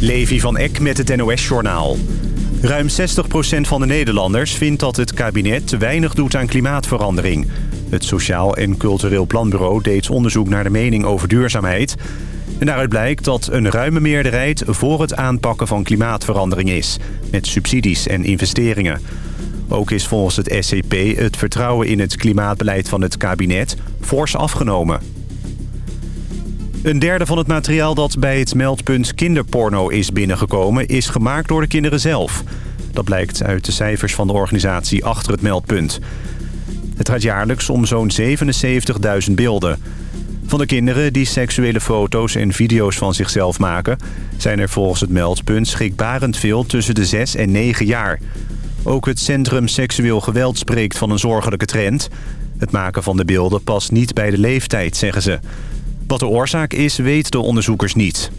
Levi van Eck met het NOS-journaal. Ruim 60% van de Nederlanders vindt dat het kabinet te weinig doet aan klimaatverandering. Het Sociaal en Cultureel Planbureau deed onderzoek naar de mening over duurzaamheid. En daaruit blijkt dat een ruime meerderheid voor het aanpakken van klimaatverandering is. Met subsidies en investeringen. Ook is volgens het SCP het vertrouwen in het klimaatbeleid van het kabinet fors afgenomen. Een derde van het materiaal dat bij het meldpunt kinderporno is binnengekomen... is gemaakt door de kinderen zelf. Dat blijkt uit de cijfers van de organisatie achter het meldpunt. Het gaat jaarlijks om zo'n 77.000 beelden. Van de kinderen die seksuele foto's en video's van zichzelf maken... zijn er volgens het meldpunt schrikbarend veel tussen de 6 en 9 jaar. Ook het Centrum Seksueel Geweld spreekt van een zorgelijke trend. Het maken van de beelden past niet bij de leeftijd, zeggen ze... Wat de oorzaak is, weten de onderzoekers niet.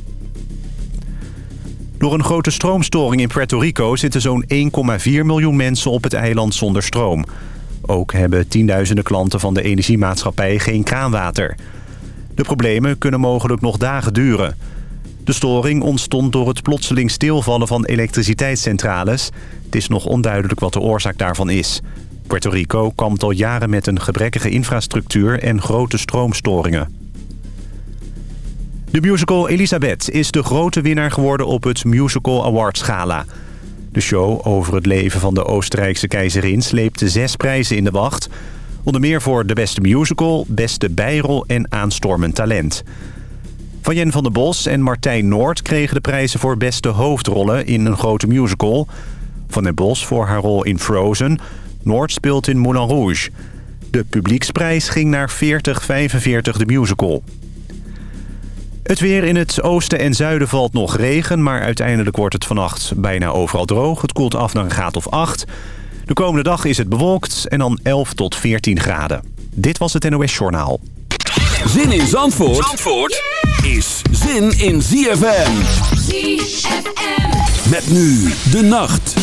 Door een grote stroomstoring in Puerto Rico zitten zo'n 1,4 miljoen mensen op het eiland zonder stroom. Ook hebben tienduizenden klanten van de energiemaatschappij geen kraanwater. De problemen kunnen mogelijk nog dagen duren. De storing ontstond door het plotseling stilvallen van elektriciteitscentrales. Het is nog onduidelijk wat de oorzaak daarvan is. Puerto Rico kampt al jaren met een gebrekkige infrastructuur en grote stroomstoringen. De musical Elisabeth is de grote winnaar geworden op het Musical Awards Gala. De show over het leven van de Oostenrijkse keizerin sleepte zes prijzen in de wacht. Onder meer voor de beste musical, beste bijrol en aanstormend talent. Van Jen van der Bos en Martijn Noord kregen de prijzen voor beste hoofdrollen in een grote musical. Van der Bos voor haar rol in Frozen. Noord speelt in Moulin Rouge. De publieksprijs ging naar 4045 de musical. Het weer in het oosten en zuiden valt nog regen... maar uiteindelijk wordt het vannacht bijna overal droog. Het koelt af naar een graad of 8. De komende dag is het bewolkt en dan 11 tot 14 graden. Dit was het NOS Journaal. Zin in Zandvoort, Zandvoort is zin in ZFM. ZFM. Met nu de nacht.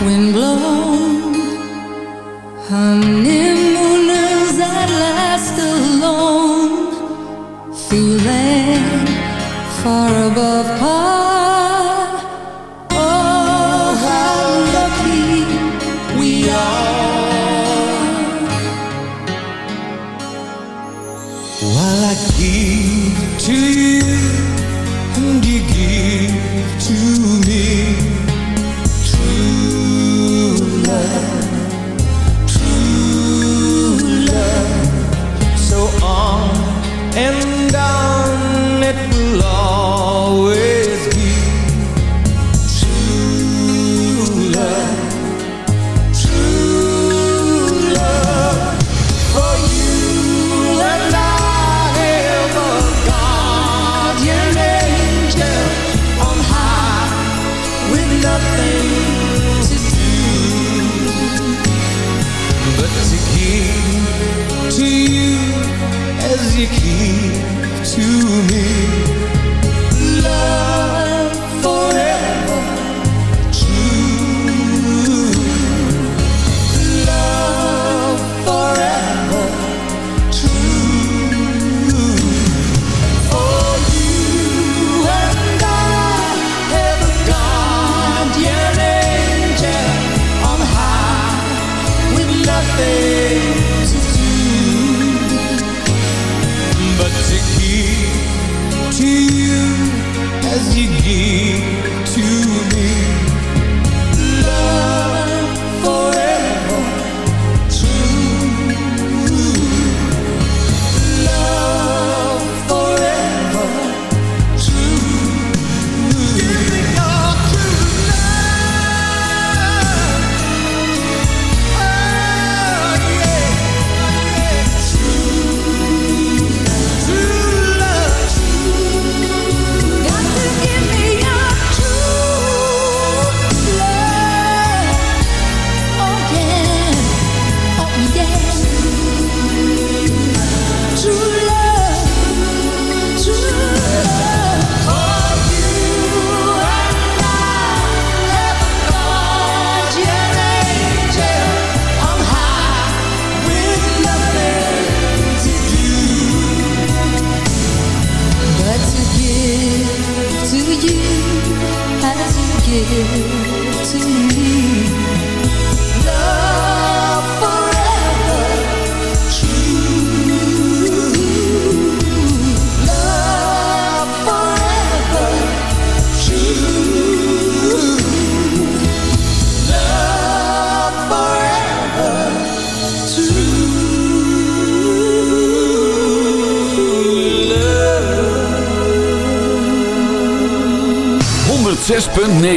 Wind blows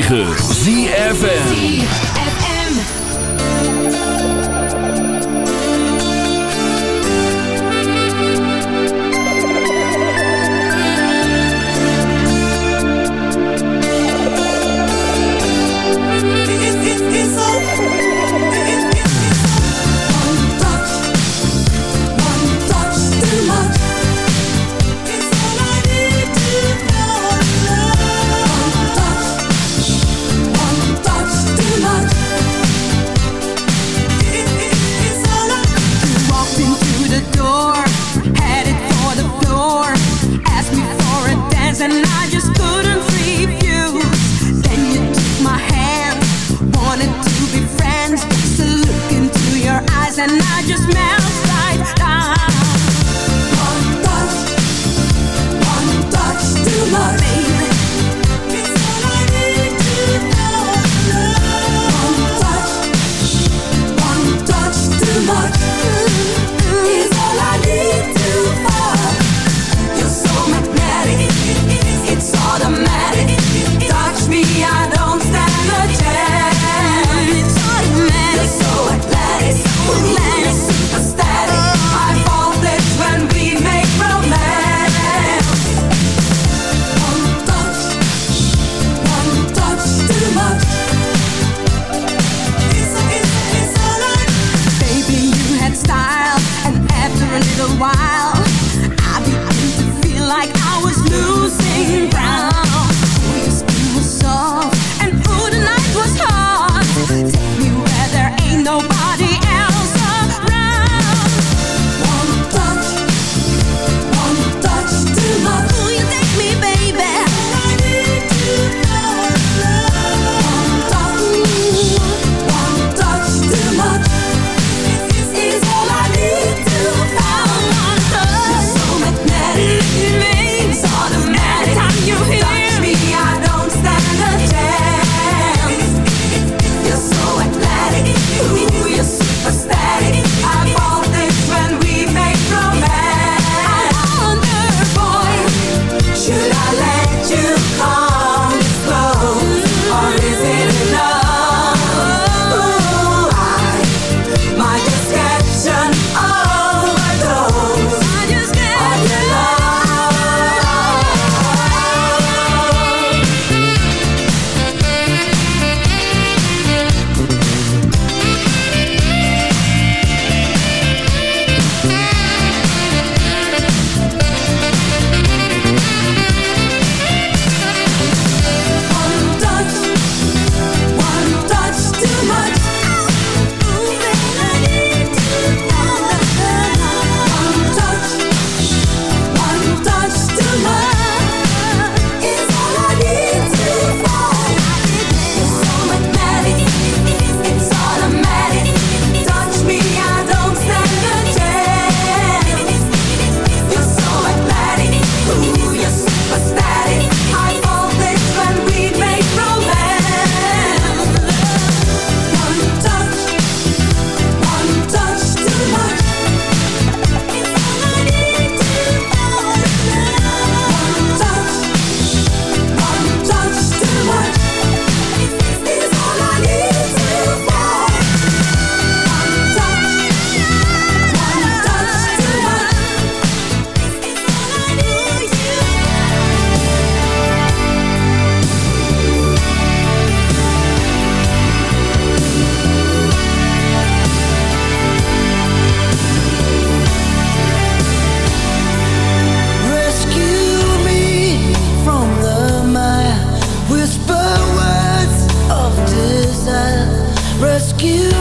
呵 rescue.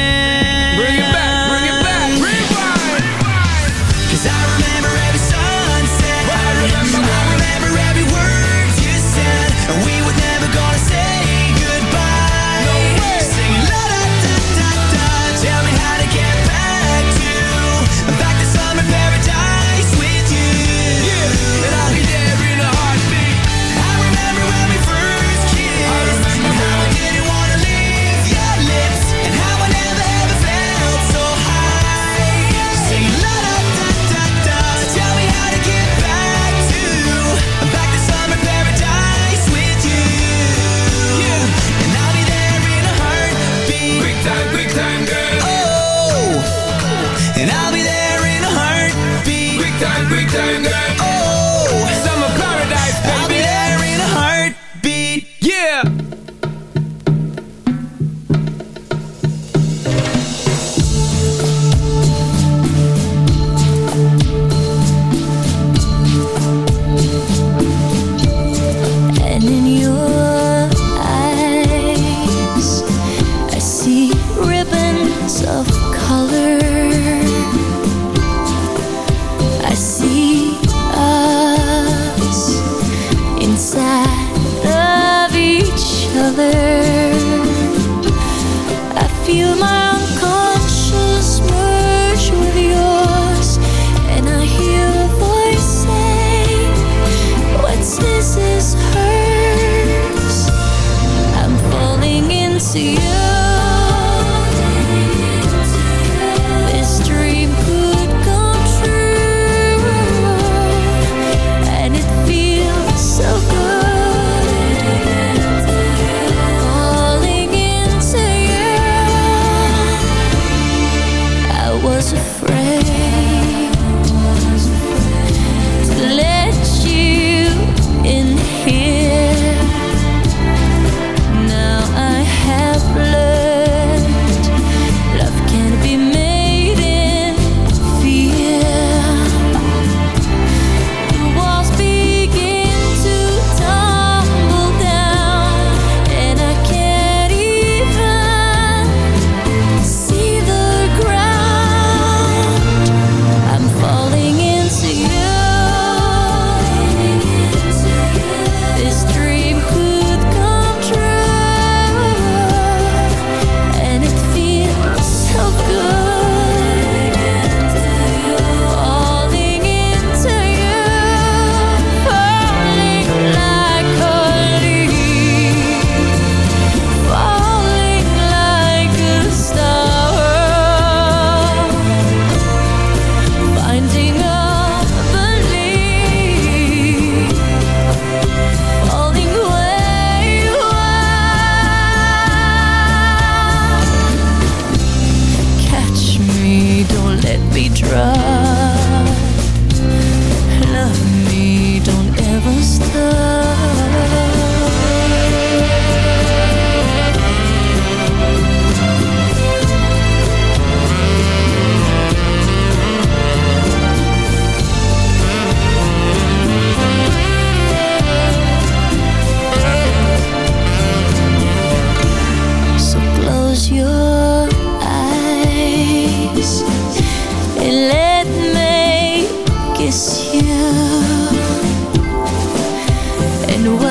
in the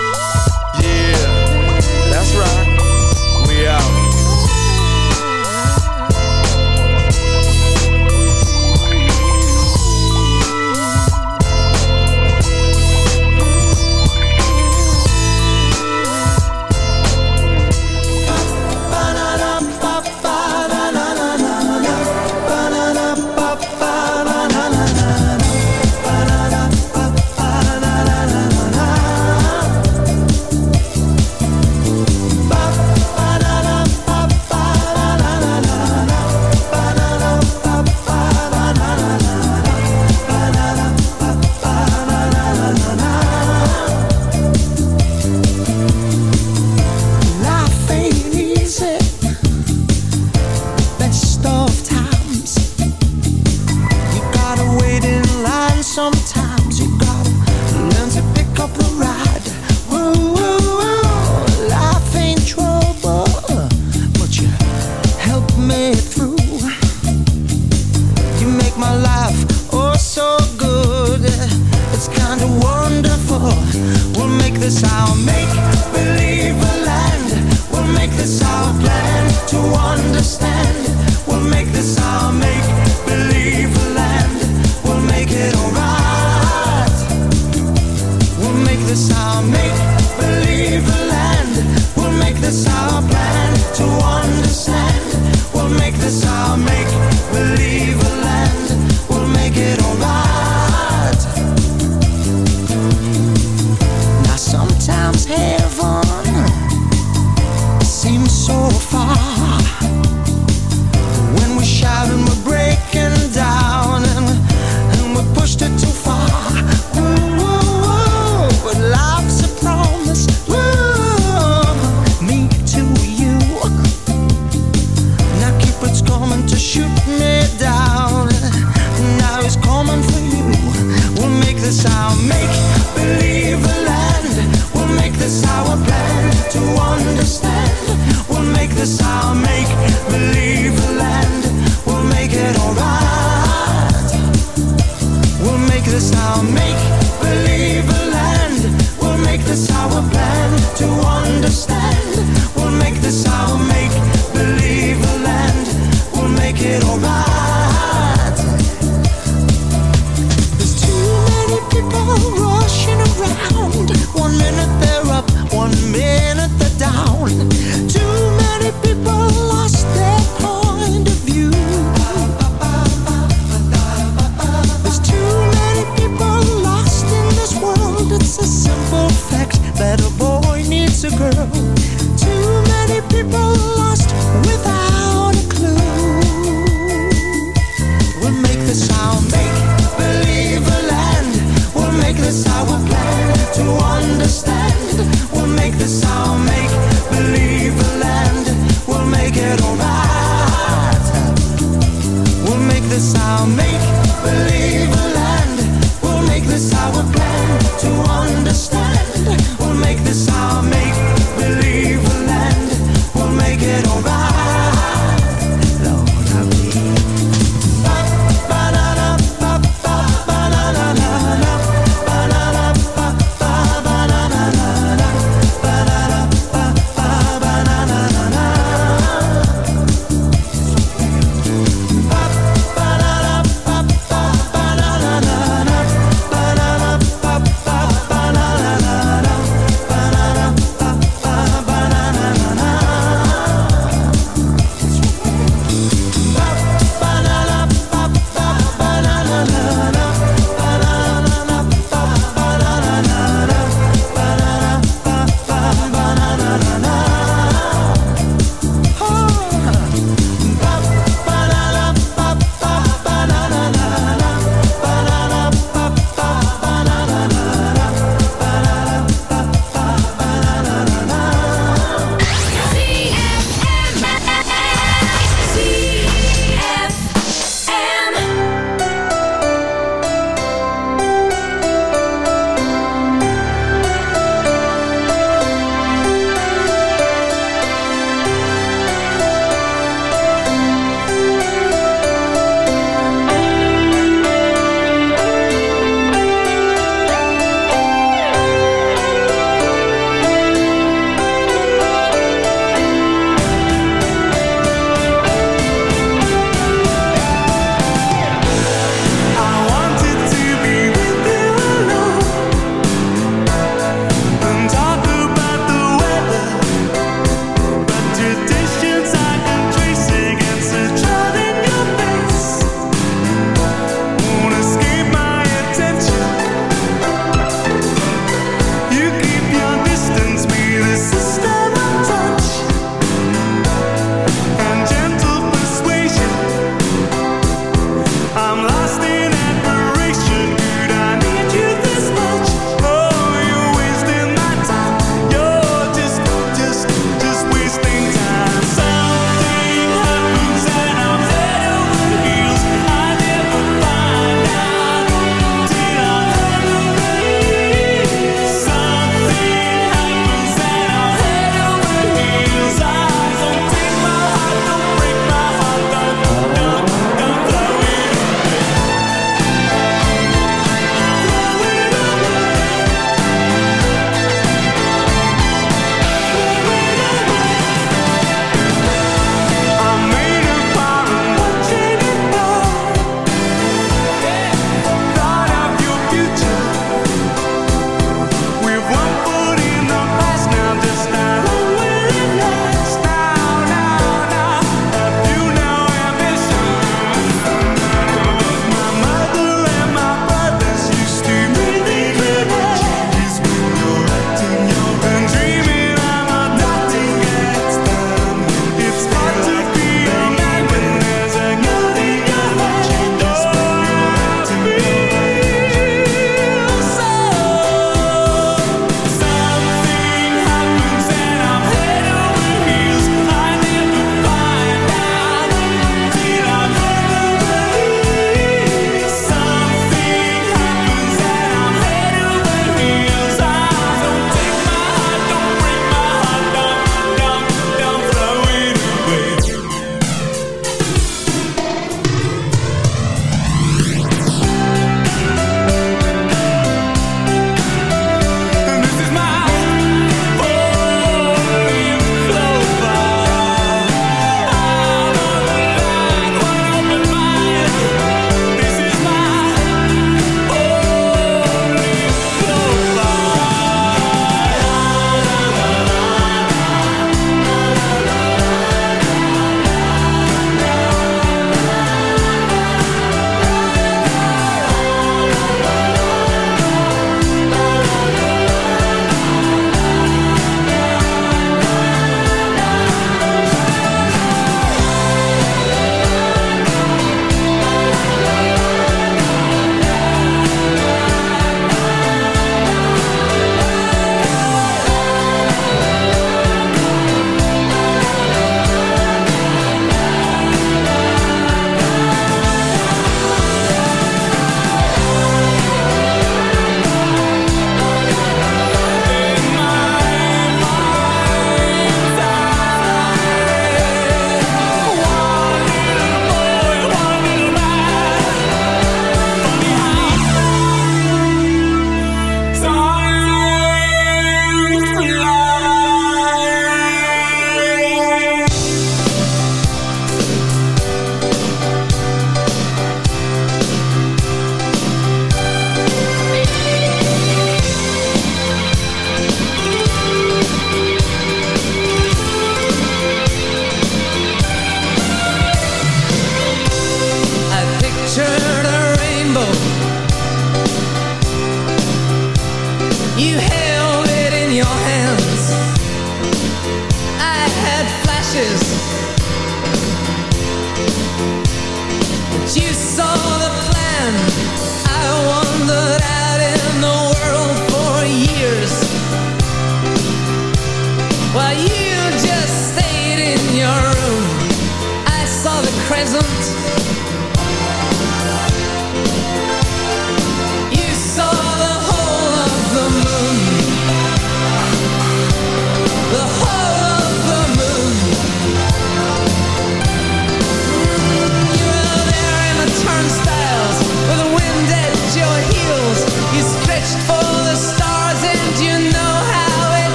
One minute they're up, one minute they're down. People